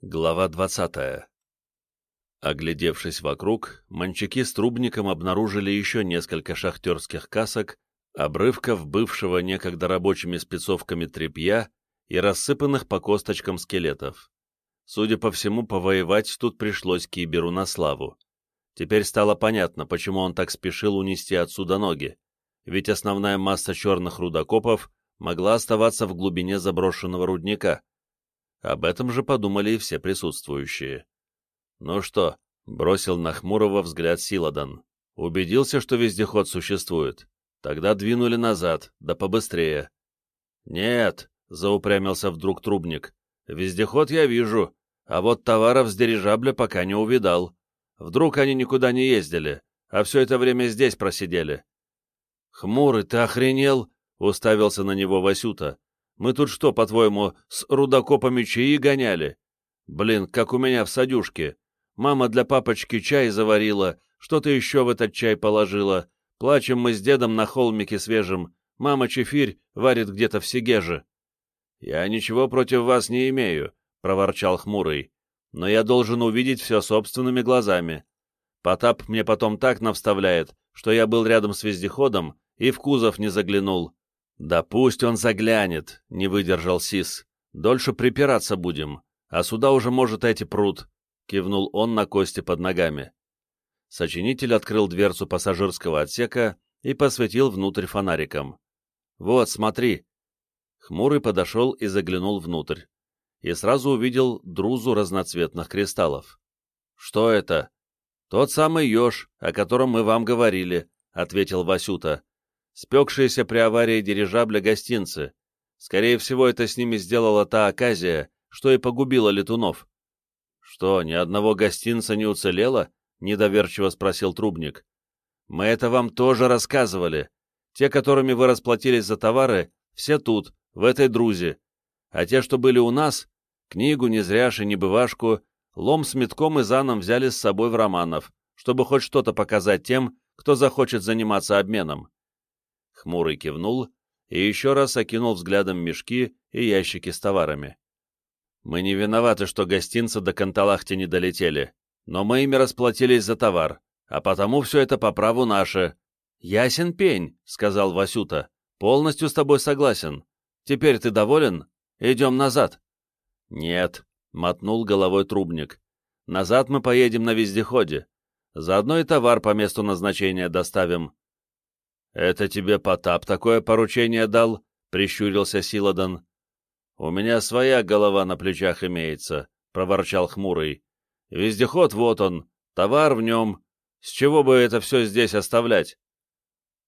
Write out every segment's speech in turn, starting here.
Глава двадцатая. Оглядевшись вокруг, манчаки с трубником обнаружили еще несколько шахтерских касок, обрывков бывшего некогда рабочими спецовками тряпья и рассыпанных по косточкам скелетов. Судя по всему, повоевать тут пришлось Киберу на славу. Теперь стало понятно, почему он так спешил унести отсюда ноги, ведь основная масса черных рудокопов могла оставаться в глубине заброшенного рудника. Об этом же подумали и все присутствующие. «Ну что?» — бросил на Хмурого взгляд Силадан. «Убедился, что вездеход существует. Тогда двинули назад, да побыстрее». «Нет», — заупрямился вдруг трубник. «Вездеход я вижу, а вот товаров с дирижабля пока не увидал. Вдруг они никуда не ездили, а все это время здесь просидели». «Хмурый, ты охренел?» — уставился на него Васюта. «Мы тут что, по-твоему, с рудокопами чаи гоняли? Блин, как у меня в садюшке. Мама для папочки чай заварила, что-то еще в этот чай положила. Плачем мы с дедом на холмике свежем. Мама чефирь варит где-то в Сегеже. «Я ничего против вас не имею», — проворчал Хмурый. «Но я должен увидеть все собственными глазами. Потап мне потом так навставляет, что я был рядом с вездеходом и в кузов не заглянул». «Да пусть он заглянет», — не выдержал Сис. «Дольше припираться будем, а сюда уже, может, эти прут кивнул он на кости под ногами. Сочинитель открыл дверцу пассажирского отсека и посветил внутрь фонариком. «Вот, смотри!» Хмурый подошел и заглянул внутрь. И сразу увидел друзу разноцветных кристаллов. «Что это?» «Тот самый еж, о котором мы вам говорили», — ответил Васюта. «Спекшиеся при аварии дирижабля гостинцы. Скорее всего, это с ними сделала та оказия, что и погубила летунов. «Что, ни одного гостинца не уцелело?» — недоверчиво спросил Трубник. «Мы это вам тоже рассказывали. Те, которыми вы расплатились за товары, все тут, в этой друзе. А те, что были у нас, книгу, незряши, небывашку, лом с метком и заном взяли с собой в Романов, чтобы хоть что-то показать тем, кто захочет заниматься обменом». Хмурый кивнул и еще раз окинул взглядом мешки и ящики с товарами. Мы не виноваты, что гостинцы до Канталахти не долетели, но мы ими расплатились за товар, а потому все это по праву наше. Ясен пень, — сказал Васюта, — полностью с тобой согласен. Теперь ты доволен? Идем назад. Нет, — мотнул головой трубник. Назад мы поедем на вездеходе. Заодно и товар по месту назначения доставим. «Это тебе Потап такое поручение дал?» — прищурился Силадан. «У меня своя голова на плечах имеется», — проворчал Хмурый. «Вездеход вот он, товар в нем. С чего бы это все здесь оставлять?»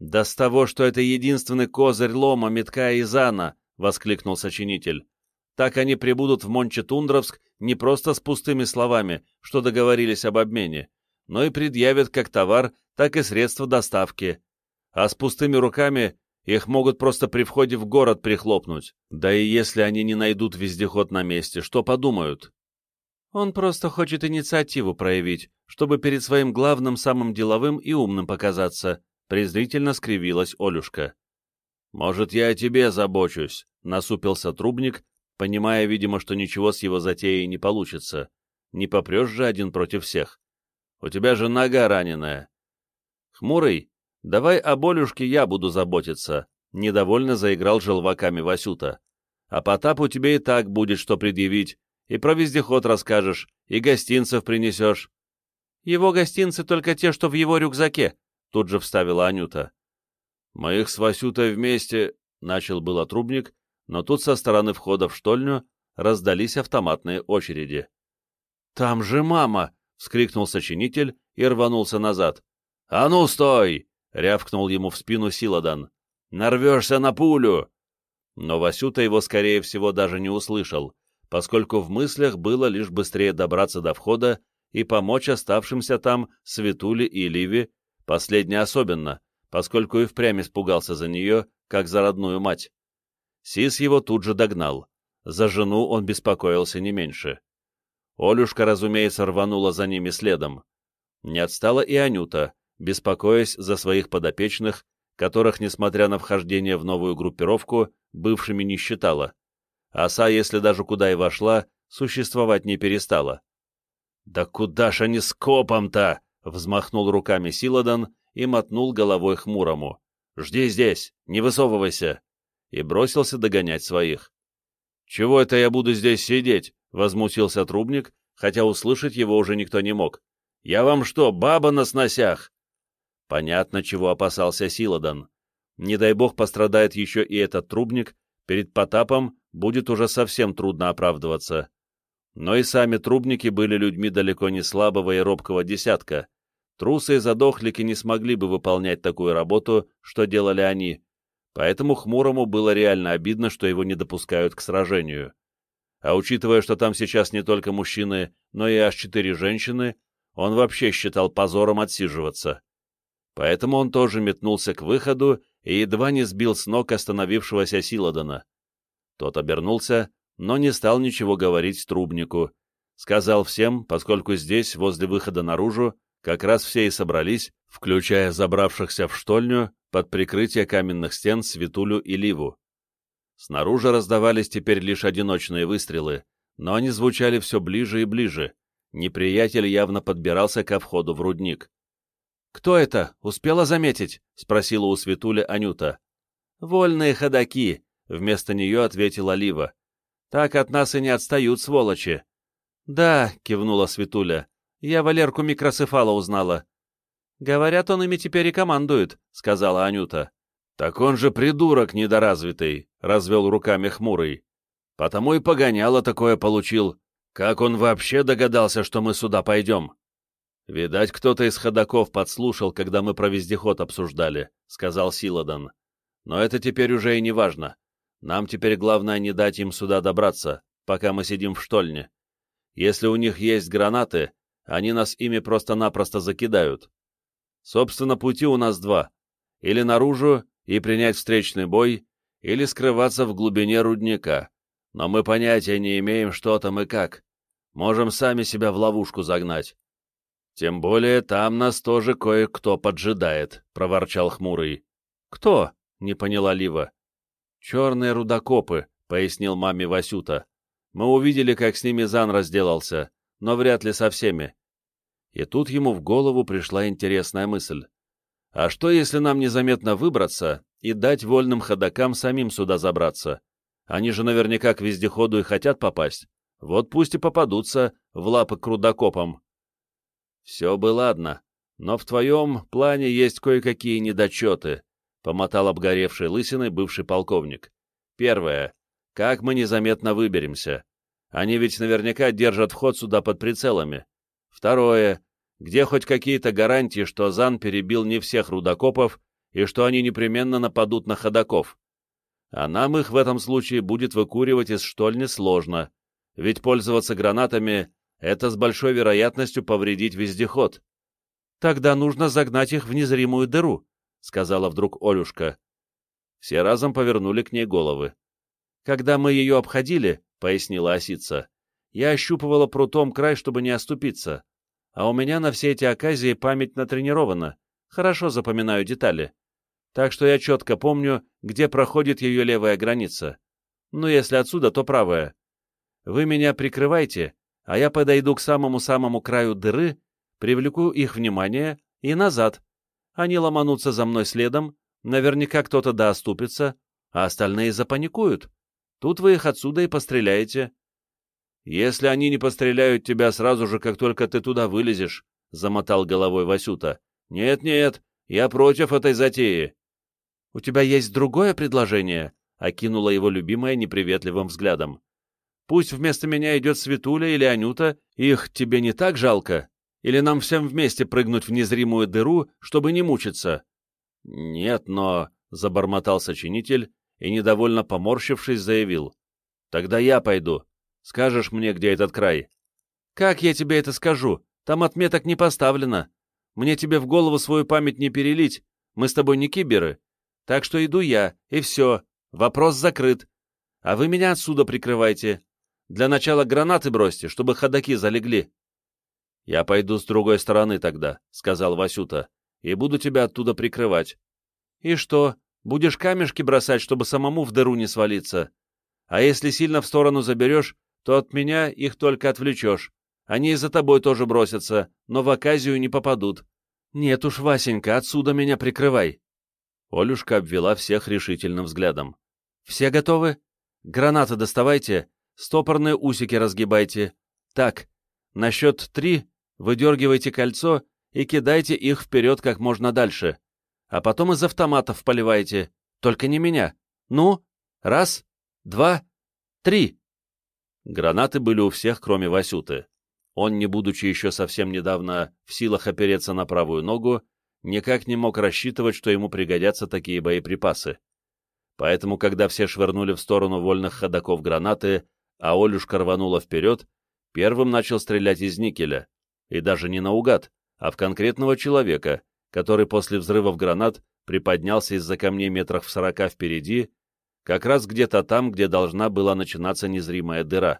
«Да с того, что это единственный козырь лома, метка и зана», — воскликнул сочинитель. «Так они прибудут в Мончетундровск не просто с пустыми словами, что договорились об обмене, но и предъявят как товар, так и средства доставки. А с пустыми руками их могут просто при входе в город прихлопнуть. Да и если они не найдут вездеход на месте, что подумают? Он просто хочет инициативу проявить, чтобы перед своим главным самым деловым и умным показаться, презрительно скривилась Олюшка. «Может, я о тебе забочусь», — насупился трубник, понимая, видимо, что ничего с его затеей не получится. Не попрешь же один против всех. У тебя же нога раненая. Хмурый, «Давай о Болюшке я буду заботиться», — недовольно заиграл желваками Васюта. «А Потапу тебе и так будет что предъявить, и про вездеход расскажешь, и гостинцев принесешь». «Его гостинцы только те, что в его рюкзаке», — тут же вставила Анюта. «Мы их с Васютой вместе», — начал было трубник, но тут со стороны входа в штольню раздались автоматные очереди. «Там же мама!» — вскрикнул сочинитель и рванулся назад. «А ну, стой!» — рявкнул ему в спину Силадан. «Нарвешься на пулю!» Но Васюта его, скорее всего, даже не услышал, поскольку в мыслях было лишь быстрее добраться до входа и помочь оставшимся там Светуле и Ливе, последний особенно, поскольку и впрямь испугался за нее, как за родную мать. Сис его тут же догнал. За жену он беспокоился не меньше. Олюшка, разумеется, рванула за ними следом. Не отстала и Анюта, беспокоясь за своих подопечных, которых, несмотря на вхождение в новую группировку, бывшими не считала. Оса, если даже куда и вошла, существовать не перестала. «Да куда ж они с копом-то?» — взмахнул руками Силадан и мотнул головой хмурому. «Жди здесь, не высовывайся!» и бросился догонять своих. «Чего это я буду здесь сидеть?» — возмутился трубник, хотя услышать его уже никто не мог. «Я вам что, баба на сносях?» Понятно, чего опасался Силадан. Не дай бог пострадает еще и этот трубник, перед Потапом будет уже совсем трудно оправдываться. Но и сами трубники были людьми далеко не слабого и робкого десятка. Трусы и задохлики не смогли бы выполнять такую работу, что делали они, поэтому Хмурому было реально обидно, что его не допускают к сражению. А учитывая, что там сейчас не только мужчины, но и аж четыре женщины, он вообще считал позором отсиживаться. Поэтому он тоже метнулся к выходу и едва не сбил с ног остановившегося Силадана. Тот обернулся, но не стал ничего говорить трубнику. Сказал всем, поскольку здесь, возле выхода наружу, как раз все и собрались, включая забравшихся в штольню под прикрытие каменных стен Светулю и Ливу. Снаружи раздавались теперь лишь одиночные выстрелы, но они звучали все ближе и ближе. Неприятель явно подбирался ко входу в рудник. «Кто это? Успела заметить?» — спросила у Светуля Анюта. «Вольные ходаки», — вместо нее ответила Лива. «Так от нас и не отстают, сволочи». «Да», — кивнула Светуля, — «я Валерку микроцефала узнала». «Говорят, он ими теперь и командует», — сказала Анюта. «Так он же придурок недоразвитый», — развел руками хмурый. «Потому и погоняло такое получил. Как он вообще догадался, что мы сюда пойдем?» «Видать, кто-то из ходаков подслушал, когда мы про вездеход обсуждали», — сказал Силадан. «Но это теперь уже и не важно. Нам теперь главное не дать им сюда добраться, пока мы сидим в штольне. Если у них есть гранаты, они нас ими просто-напросто закидают. Собственно, пути у нас два. Или наружу и принять встречный бой, или скрываться в глубине рудника. Но мы понятия не имеем, что там и как. Можем сами себя в ловушку загнать. «Тем более там нас тоже кое-кто поджидает», — проворчал Хмурый. «Кто?» — не поняла Лива. «Черные рудокопы», — пояснил маме Васюта. «Мы увидели, как с ними Зан разделался, но вряд ли со всеми». И тут ему в голову пришла интересная мысль. «А что, если нам незаметно выбраться и дать вольным ходокам самим сюда забраться? Они же наверняка к вездеходу и хотят попасть. Вот пусть и попадутся в лапы к рудокопам». «Все бы ладно, но в твоем плане есть кое-какие недочеты», — помотал обгоревшей лысиной бывший полковник. «Первое. Как мы незаметно выберемся? Они ведь наверняка держат вход сюда под прицелами. Второе. Где хоть какие-то гарантии, что Зан перебил не всех рудокопов и что они непременно нападут на ходаков? А нам их в этом случае будет выкуривать из штольни сложно, ведь пользоваться гранатами это с большой вероятностью повредить вездеход. Тогда нужно загнать их в незримую дыру, — сказала вдруг Олюшка. Все разом повернули к ней головы. Когда мы ее обходили, — пояснила осица, — я ощупывала прутом край, чтобы не оступиться. А у меня на все эти оказии память натренирована, хорошо запоминаю детали. Так что я четко помню, где проходит ее левая граница. Ну, если отсюда, то правая. Вы меня прикрывайте, а я подойду к самому-самому краю дыры, привлеку их внимание и назад. Они ломанутся за мной следом, наверняка кто-то да оступится, а остальные запаникуют. Тут вы их отсюда и постреляете. Если они не постреляют тебя сразу же, как только ты туда вылезешь, — замотал головой Васюта. Нет-нет, я против этой затеи. У тебя есть другое предложение? — окинула его любимая неприветливым взглядом. Пусть вместо меня идет Светуля или Анюта, их тебе не так жалко? Или нам всем вместе прыгнуть в незримую дыру, чтобы не мучиться?» «Нет, но...» — забормотал сочинитель и, недовольно поморщившись, заявил. «Тогда я пойду. Скажешь мне, где этот край?» «Как я тебе это скажу? Там отметок не поставлено. Мне тебе в голову свою память не перелить. Мы с тобой не киберы. Так что иду я, и все. Вопрос закрыт. А вы меня отсюда прикрывайте. Для начала гранаты бросьте, чтобы ходаки залегли. — Я пойду с другой стороны тогда, — сказал Васюта, — и буду тебя оттуда прикрывать. — И что, будешь камешки бросать, чтобы самому в дыру не свалиться? А если сильно в сторону заберешь, то от меня их только отвлечешь. Они и за тобой тоже бросятся, но в оказию не попадут. Нет уж, Васенька, отсюда меня прикрывай. Олюшка обвела всех решительным взглядом. Все готовы? Гранаты доставайте, стопорные усики разгибайте. Так, на счет три выдергивайте кольцо и кидайте их вперед как можно дальше. А потом из автоматов поливайте. Только не меня. Ну, раз, два, три. Гранаты были у всех, кроме Васюты. Он, не будучи еще совсем недавно в силах опереться на правую ногу, никак не мог рассчитывать, что ему пригодятся такие боеприпасы. Поэтому, когда все швырнули в сторону вольных ходаков гранаты, а Олюшка рванула вперед, первым начал стрелять из никеля, и даже не наугад, а в конкретного человека, который после взрывов гранат приподнялся из-за камней метрах в сорока впереди, как раз где-то там, где должна была начинаться незримая дыра.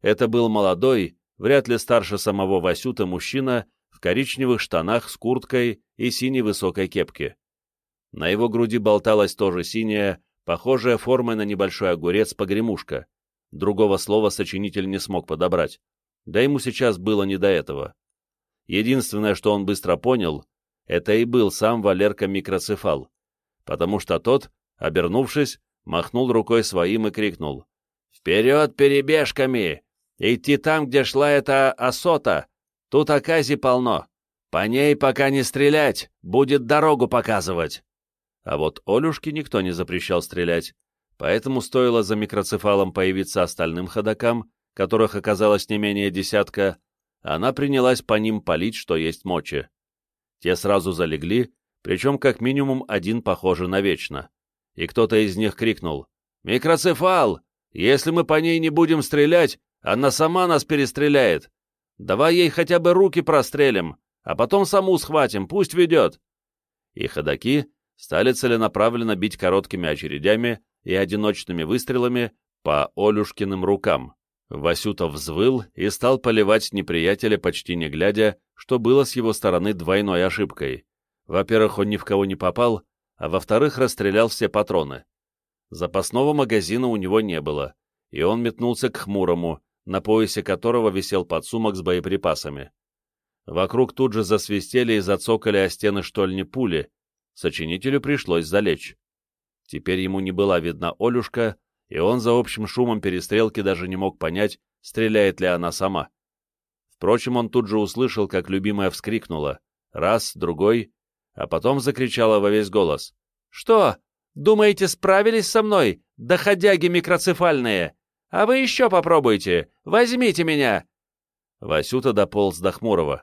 Это был молодой, вряд ли старше самого Васюта мужчина в коричневых штанах с курткой и синей высокой кепке. На его груди болталась тоже синяя, похожая формой на небольшой огурец погремушка. Другого слова сочинитель не смог подобрать. Да ему сейчас было не до этого. Единственное, что он быстро понял, это и был сам Валерка микроцефал, потому что тот, обернувшись, махнул рукой своим и крикнул «Вперед перебежками! Идти там, где шла эта осота! Тут окази полно! По ней пока не стрелять, будет дорогу показывать!» А вот Олюшке никто не запрещал стрелять, поэтому стоило за микроцефалом появиться остальным ходокам, которых оказалось не менее десятка, она принялась по ним палить, что есть мочи. Те сразу залегли, причем как минимум один похоже на вечно. И кто-то из них крикнул «Микроцефал! Если мы по ней не будем стрелять, она сама нас перестреляет. Давай ей хотя бы руки прострелим, а потом саму схватим, пусть ведет». И ходаки стали целенаправленно бить короткими очередями и одиночными выстрелами по Олюшкиным рукам. Васюта взвыл и стал поливать неприятеля почти не глядя, что было с его стороны двойной ошибкой. Во-первых, он ни в кого не попал, а во-вторых, расстрелял все патроны. Запасного магазина у него не было, и он метнулся к Хмурому, на поясе которого висел подсумок с боеприпасами. Вокруг тут же засвистели и зацокали о стены штольни пули, сочинителю пришлось залечь. Теперь ему не была видна Олюшка, и он за общим шумом перестрелки даже не мог понять, стреляет ли она сама. Впрочем, он тут же услышал, как любимая вскрикнула. Раз, другой, а потом закричала во весь голос. «Что? Думаете, справились со мной, доходяги микроцефальные? А вы еще попробуйте! Возьмите меня!» Васюта дополз до Хмурого.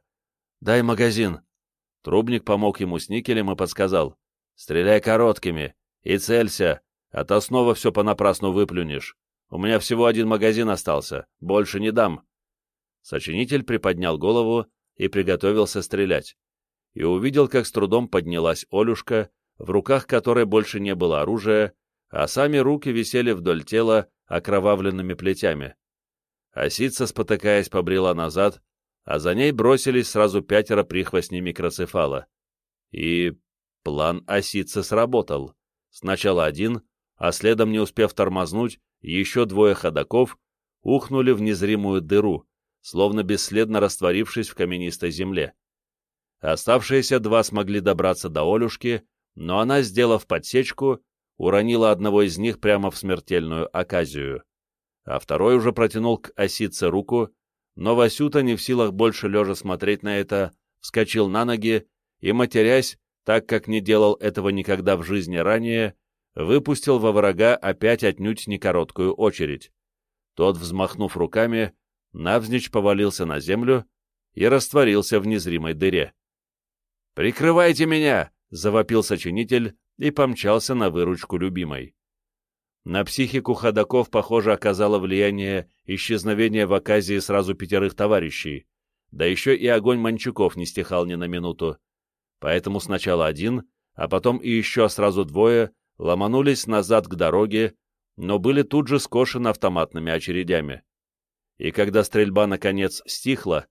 «Дай магазин». Трубник помог ему с никелем и подсказал. «Стреляй короткими и целься, а то снова все понапрасну выплюнешь. У меня всего один магазин остался, больше не дам». Сочинитель приподнял голову и приготовился стрелять. И увидел, как с трудом поднялась Олюшка, в руках которой больше не было оружия, а сами руки висели вдоль тела окровавленными плетями. Осица, спотыкаясь, побрела назад, а за ней бросились сразу пятеро прихвостней микроцефала. И план осицы сработал. Сначала один, а следом, не успев тормознуть, еще двое ходаков ухнули в незримую дыру, словно бесследно растворившись в каменистой земле. Оставшиеся два смогли добраться до Олюшки, но она, сделав подсечку, уронила одного из них прямо в смертельную оказию. А второй уже протянул к осице руку, но Васюта, не в силах больше лежа смотреть на это, вскочил на ноги и, матерясь, так как не делал этого никогда в жизни ранее, выпустил во врага опять отнюдь не короткую очередь. Тот, взмахнув руками, навзничь повалился на землю и растворился в незримой дыре. «Прикрывайте меня!» — завопил сочинитель и помчался на выручку любимой. На психику ходаков, похоже, оказало влияние исчезновения в оказии сразу пятерых товарищей, да еще и огонь Манчуков не стихал ни на минуту. Поэтому сначала один, а потом и еще сразу двое ломанулись назад к дороге, но были тут же скошены автоматными очередями. И когда стрельба наконец стихла,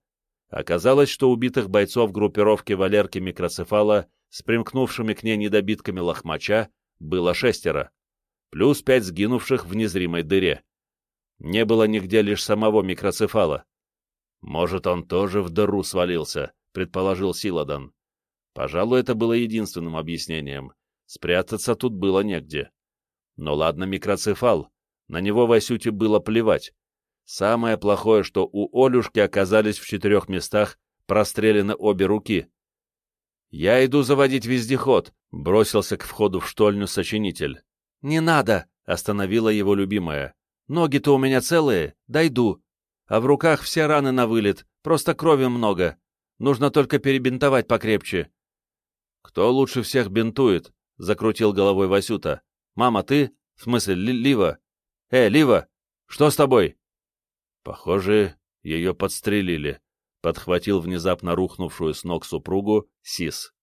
оказалось, что убитых бойцов группировки Валерки Микроцефала с примкнувшими к ней недобитками лохмача было шестеро, плюс пять сгинувших в незримой дыре. Не было нигде лишь самого микроцефала. «Может, он тоже в дыру свалился», — предположил Силадан. Пожалуй, это было единственным объяснением. Спрятаться тут было негде. Но ладно, микроцефал. На него Васюте было плевать. Самое плохое, что у Олюшки оказались в четырех местах прострелены обе руки. «Я иду заводить вездеход», — бросился к входу в штольню сочинитель. «Не надо», — остановила его любимая. «Ноги-то у меня целые, дойду. А в руках все раны на вылет, просто крови много. Нужно только перебинтовать покрепче». «Кто лучше всех бинтует?» — закрутил головой Васюта. «Мама, ты? В смысле, Ли Лива? Э, Лива, что с тобой?» Похоже, ее подстрелили, — подхватил внезапно рухнувшую с ног супругу Сис.